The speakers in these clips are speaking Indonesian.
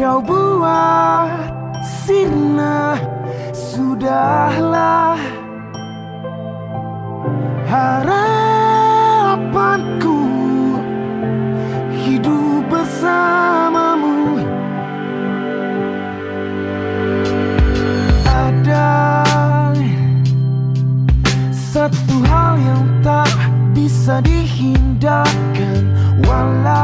Kau buat sirna Sudahlah. Harapanku bisa dihindarkan. Walau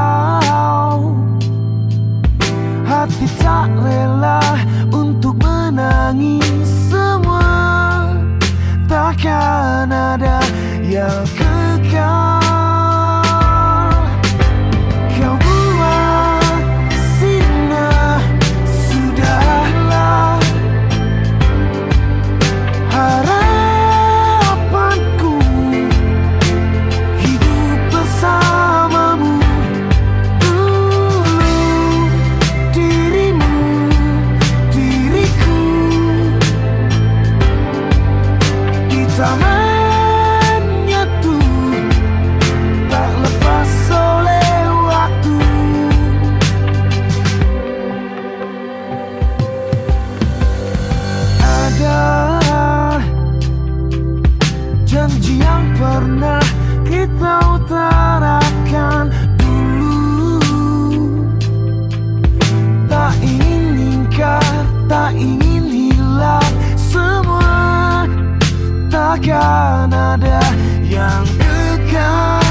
nada yang dekat.